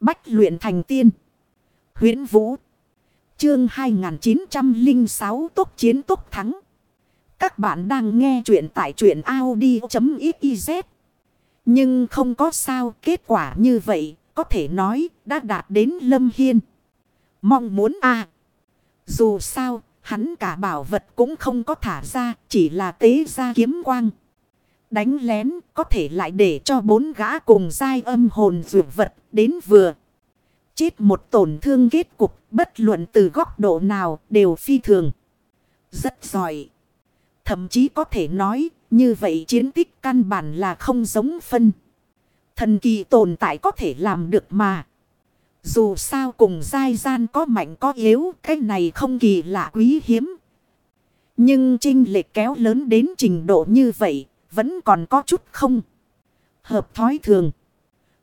Bách luyện thành tiên. huyễn Vũ. Chương 2906 tốt Chiến tốt Thắng. Các bạn đang nghe truyện tại truyện Audi.xyz. Nhưng không có sao, kết quả như vậy, có thể nói, đã đạt đến Lâm Hiên. Mong muốn a Dù sao, hắn cả bảo vật cũng không có thả ra, chỉ là tế ra kiếm quang. Đánh lén có thể lại để cho bốn gã cùng dai âm hồn dược vật đến vừa. Chết một tổn thương kết cục bất luận từ góc độ nào đều phi thường. Rất giỏi. Thậm chí có thể nói như vậy chiến tích căn bản là không giống phân. Thần kỳ tồn tại có thể làm được mà. Dù sao cùng dai gian có mạnh có yếu, cái này không kỳ lạ quý hiếm. Nhưng trinh lệch kéo lớn đến trình độ như vậy, vẫn còn có chút không. Hợp thói thường.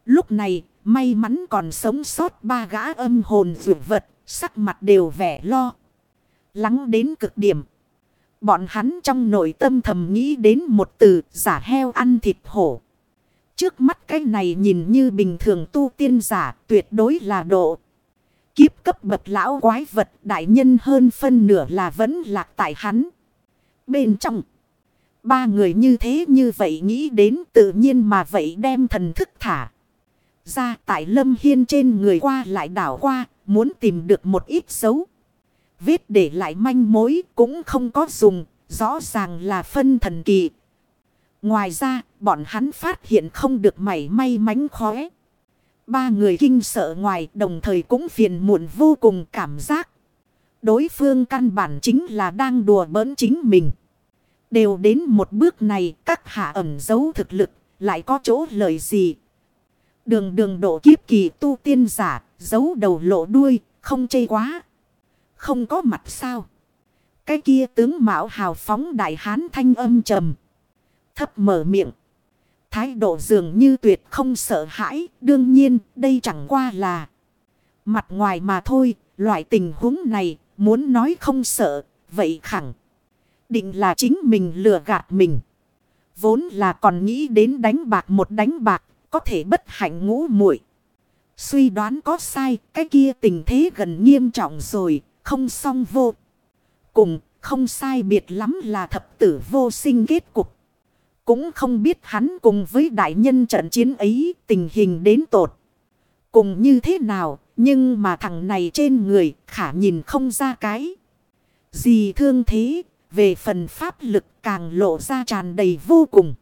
Lúc này, may mắn còn sống sót ba gã âm hồn dược vật, sắc mặt đều vẻ lo. Lắng đến cực điểm. Bọn hắn trong nội tâm thầm nghĩ đến một từ giả heo ăn thịt hổ. Trước mắt cái này nhìn như bình thường tu tiên giả tuyệt đối là độ. Kiếp cấp bậc lão quái vật đại nhân hơn phân nửa là vẫn lạc tại hắn. Bên trong. Ba người như thế như vậy nghĩ đến tự nhiên mà vậy đem thần thức thả. Ra tại lâm hiên trên người qua lại đảo qua. Muốn tìm được một ít dấu. viết để lại manh mối cũng không có dùng. Rõ ràng là phân thần kỳ. Ngoài ra, bọn hắn phát hiện không được mảy may mánh khóe. Ba người kinh sợ ngoài đồng thời cũng phiền muộn vô cùng cảm giác. Đối phương căn bản chính là đang đùa bỡn chính mình. Đều đến một bước này các hạ ẩn giấu thực lực lại có chỗ lợi gì. Đường đường độ kiếp kỳ tu tiên giả giấu đầu lộ đuôi không chê quá. Không có mặt sao. Cái kia tướng mạo hào phóng đại hán thanh âm trầm thấp mở miệng. Thái độ dường như tuyệt không sợ hãi, đương nhiên đây chẳng qua là mặt ngoài mà thôi, loại tình huống này muốn nói không sợ, vậy khẳng định là chính mình lừa gạt mình. Vốn là còn nghĩ đến đánh bạc một đánh bạc, có thể bất hạnh ngũ muội Suy đoán có sai, cái kia tình thế gần nghiêm trọng rồi, không xong vô. Cùng, không sai biệt lắm là thập tử vô sinh kết cục. Cũng không biết hắn cùng với đại nhân trận chiến ấy tình hình đến tột. Cùng như thế nào, nhưng mà thằng này trên người khả nhìn không ra cái. Gì thương thế, về phần pháp lực càng lộ ra tràn đầy vô cùng.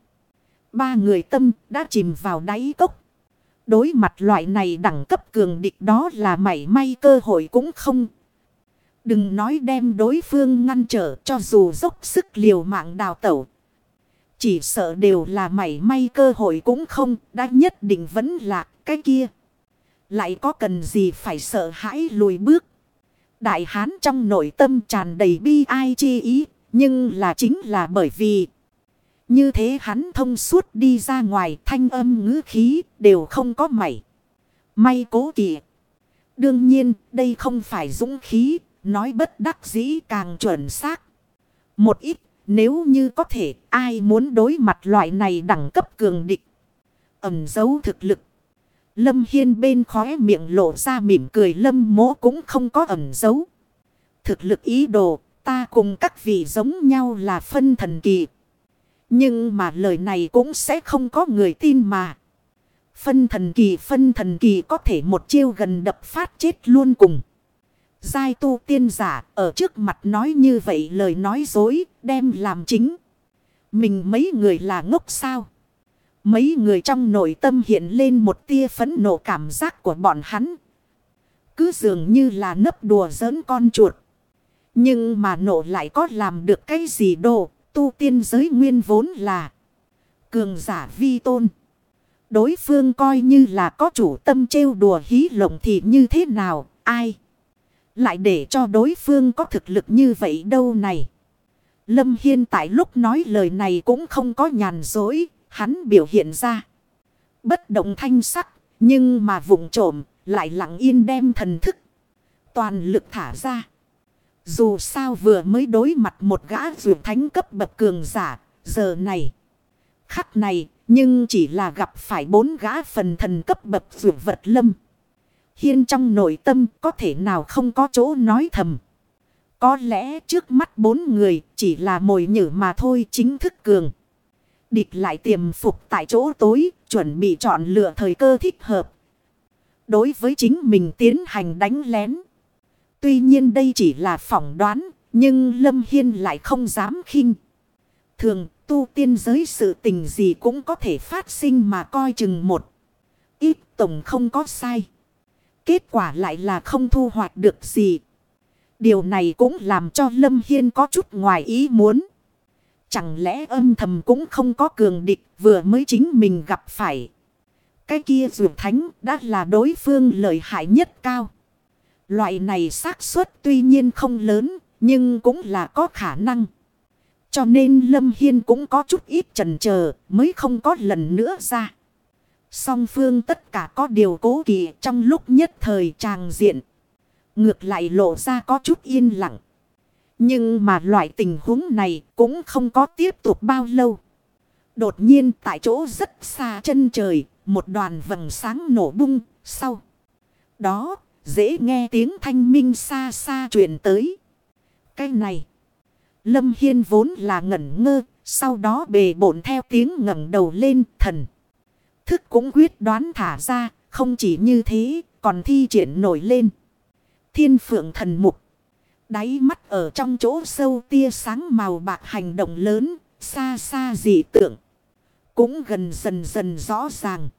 Ba người tâm đã chìm vào đáy cốc. Đối mặt loại này đẳng cấp cường địch đó là mảy may cơ hội cũng không. Đừng nói đem đối phương ngăn trở cho dù dốc sức liều mạng đào tẩu chỉ sợ đều là mảy may cơ hội cũng không, đã nhất định vẫn là cái kia. Lại có cần gì phải sợ hãi lùi bước. Đại hán trong nội tâm tràn đầy bi ai chi ý, nhưng là chính là bởi vì như thế hắn thông suốt đi ra ngoài thanh âm ngữ khí đều không có mảy. May cố kỵ. Đương nhiên đây không phải dũng khí, nói bất đắc dĩ càng chuẩn xác. Một ít nếu như có thể ai muốn đối mặt loại này đẳng cấp cường địch. Ẩm dấu thực lực. Lâm Hiên bên khóe miệng lộ ra mỉm cười Lâm mỗ cũng không có ẩm dấu. Thực lực ý đồ ta cùng các vị giống nhau là phân thần kỳ. Nhưng mà lời này cũng sẽ không có người tin mà. Phân thần kỳ, phân thần kỳ có thể một chiêu gần đập phát chết luôn cùng. Giai tu tiên giả ở trước mặt nói như vậy lời nói dối đem làm chính. Mình mấy người là ngốc sao? Mấy người trong nội tâm hiện lên một tia phấn nộ cảm giác của bọn hắn. Cứ dường như là nấp đùa giỡn con chuột. Nhưng mà nộ lại có làm được cái gì đồ, tu tiên giới nguyên vốn là cường giả vi tôn. Đối phương coi như là có chủ tâm trêu đùa hí lộng thì như thế nào, ai? Lại để cho đối phương có thực lực như vậy đâu này. Lâm Hiên tại lúc nói lời này cũng không có nhàn dối, hắn biểu hiện ra. Bất động thanh sắc, nhưng mà vùng trộm lại lặng yên đem thần thức. Toàn lực thả ra. Dù sao vừa mới đối mặt một gã dược thánh cấp bậc cường giả, giờ này. Khắc này, nhưng chỉ là gặp phải bốn gã phần thần cấp bậc dược vật lâm. Hiên trong nội tâm có thể nào không có chỗ nói thầm. Có lẽ trước mắt bốn người chỉ là mồi nhử mà thôi chính thức cường. Địch lại tiềm phục tại chỗ tối, chuẩn bị chọn lựa thời cơ thích hợp. Đối với chính mình tiến hành đánh lén. Tuy nhiên đây chỉ là phỏng đoán, nhưng Lâm Hiên lại không dám khinh. Thường tu tiên giới sự tình gì cũng có thể phát sinh mà coi chừng một. Ít tổng không có sai. Kết quả lại là không thu hoạch được gì. Điều này cũng làm cho Lâm Hiên có chút ngoài ý muốn. Chẳng lẽ âm thầm cũng không có cường địch vừa mới chính mình gặp phải. Cái kia dù thánh đã là đối phương lợi hại nhất cao. Loại này xác suất tuy nhiên không lớn nhưng cũng là có khả năng. Cho nên Lâm Hiên cũng có chút ít chần chờ mới không có lần nữa ra. Song phương tất cả có điều cố kỵ trong lúc nhất thời tràng diện. Ngược lại lộ ra có chút yên lặng. Nhưng mà loại tình huống này cũng không có tiếp tục bao lâu. Đột nhiên tại chỗ rất xa chân trời, một đoàn vầng sáng nổ bung, sau. Đó, dễ nghe tiếng thanh minh xa xa truyền tới. Cái này, Lâm Hiên vốn là ngẩn ngơ, sau đó bề bổn theo tiếng ngẩng đầu lên thần. Thức cũng quyết đoán thả ra, không chỉ như thế, còn thi triển nổi lên. Thiên phượng thần mục. Đáy mắt ở trong chỗ sâu tia sáng màu bạc hành động lớn, xa xa dị tượng. Cũng gần dần dần rõ ràng.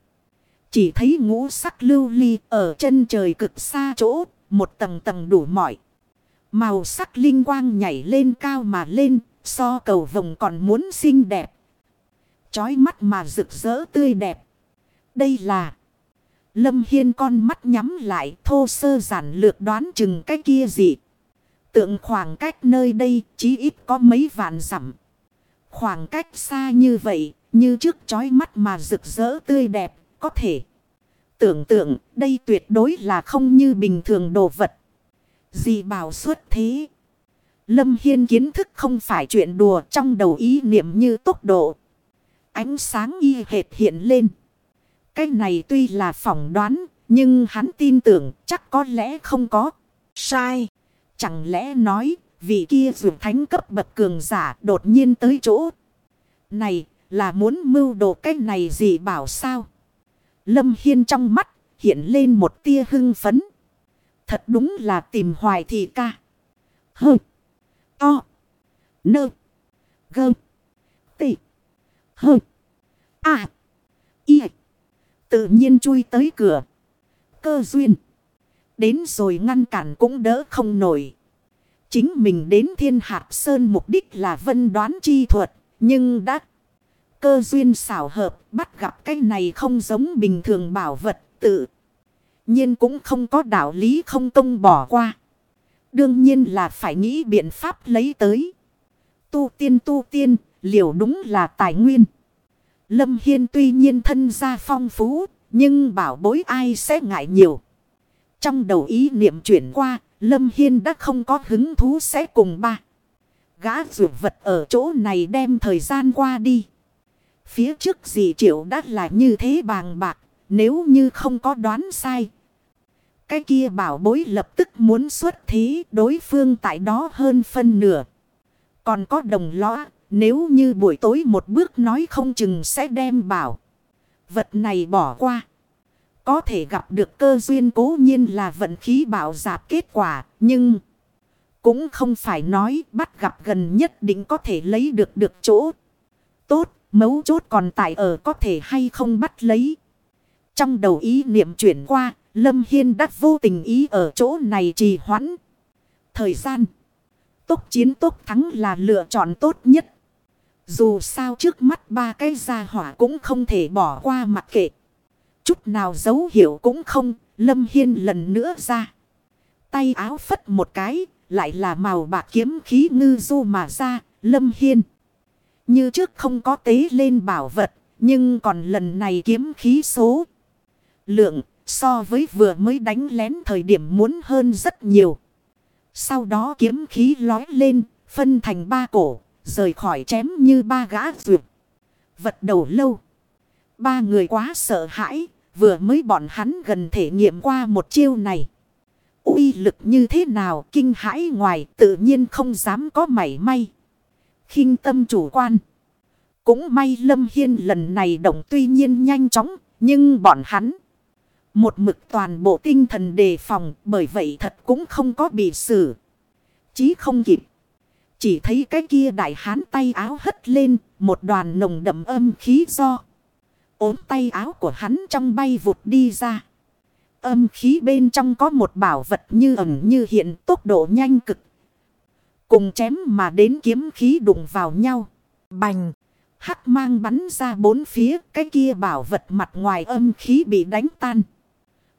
Chỉ thấy ngũ sắc lưu ly ở chân trời cực xa chỗ, một tầng tầng đủ mọi. Màu sắc linh quang nhảy lên cao mà lên, so cầu vồng còn muốn xinh đẹp. Chói mắt mà rực rỡ tươi đẹp. Đây là... Lâm Hiên con mắt nhắm lại thô sơ giản lược đoán chừng cái kia gì. Tượng khoảng cách nơi đây chí ít có mấy vạn dặm. Khoảng cách xa như vậy, như trước chói mắt mà rực rỡ tươi đẹp, có thể. Tưởng tượng đây tuyệt đối là không như bình thường đồ vật. Gì bảo xuất thế. Lâm Hiên kiến thức không phải chuyện đùa trong đầu ý niệm như tốc độ. Ánh sáng y hệt hiện lên. Cái này tuy là phỏng đoán, nhưng hắn tin tưởng chắc có lẽ không có. Sai. Chẳng lẽ nói, vị kia dù thánh cấp bậc cường giả đột nhiên tới chỗ. Này, là muốn mưu đồ cái này gì bảo sao? Lâm Hiên trong mắt, hiện lên một tia hưng phấn. Thật đúng là tìm hoài thì ca. Hơ. To. Nơ. Gơ. Tị. Hơ. À. Y. Tự nhiên chui tới cửa. Cơ duyên. Đến rồi ngăn cản cũng đỡ không nổi. Chính mình đến thiên hạp sơn mục đích là vân đoán chi thuật. Nhưng đã cơ duyên xảo hợp bắt gặp cái này không giống bình thường bảo vật tự. nhiên cũng không có đạo lý không công bỏ qua. Đương nhiên là phải nghĩ biện pháp lấy tới. Tu tiên tu tiên, liệu đúng là tài nguyên. Lâm Hiên tuy nhiên thân gia phong phú, nhưng bảo bối ai sẽ ngại nhiều. Trong đầu ý niệm chuyển qua, Lâm Hiên đã không có hứng thú sẽ cùng ba. Gã rượu vật ở chỗ này đem thời gian qua đi. Phía trước dì triệu đã là như thế bàng bạc, nếu như không có đoán sai. Cái kia bảo bối lập tức muốn xuất thí đối phương tại đó hơn phân nửa. Còn có đồng lõa, nếu như buổi tối một bước nói không chừng sẽ đem bảo. Vật này bỏ qua. Có thể gặp được cơ duyên cố nhiên là vận khí bảo giảm kết quả. Nhưng cũng không phải nói bắt gặp gần nhất định có thể lấy được được chỗ. Tốt, mấu chốt còn tại ở có thể hay không bắt lấy. Trong đầu ý niệm chuyển qua, Lâm Hiên đã vô tình ý ở chỗ này trì hoãn. Thời gian. Tốc chiến tốc thắng là lựa chọn tốt nhất. Dù sao trước mắt ba cái gia hỏa cũng không thể bỏ qua mặc kệ. Chút nào dấu hiệu cũng không, Lâm Hiên lần nữa ra. Tay áo phất một cái, lại là màu bạc kiếm khí ngư du mà ra, Lâm Hiên. Như trước không có tế lên bảo vật, nhưng còn lần này kiếm khí số. Lượng, so với vừa mới đánh lén thời điểm muốn hơn rất nhiều. Sau đó kiếm khí lói lên, phân thành ba cổ, rời khỏi chém như ba gã rượt. Vật đầu lâu. Ba người quá sợ hãi, Vừa mới bọn hắn gần thể nghiệm qua một chiêu này. uy lực như thế nào kinh hãi ngoài tự nhiên không dám có mảy may khinh tâm chủ quan. Cũng may Lâm Hiên lần này động tuy nhiên nhanh chóng. Nhưng bọn hắn. Một mực toàn bộ tinh thần đề phòng. Bởi vậy thật cũng không có bị xử. Chí không kịp. Chỉ thấy cái kia đại hán tay áo hất lên. Một đoàn nồng đậm âm khí do. ốm tay áo của hắn trong bay vụt đi ra. Âm khí bên trong có một bảo vật như ẩn như hiện, tốc độ nhanh cực. Cùng chém mà đến kiếm khí đụng vào nhau. Bành. Hắc mang bắn ra bốn phía. Cái kia bảo vật mặt ngoài âm khí bị đánh tan.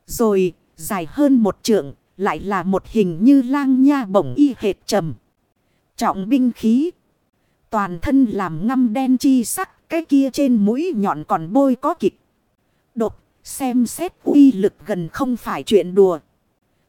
Rồi, dài hơn một trượng. Lại là một hình như lang nha bổng y hệt trầm. Trọng binh khí. Toàn thân làm ngâm đen chi sắc. Cái kia trên mũi nhọn còn bôi có kịch. Đột. Xem xét uy lực gần không phải chuyện đùa.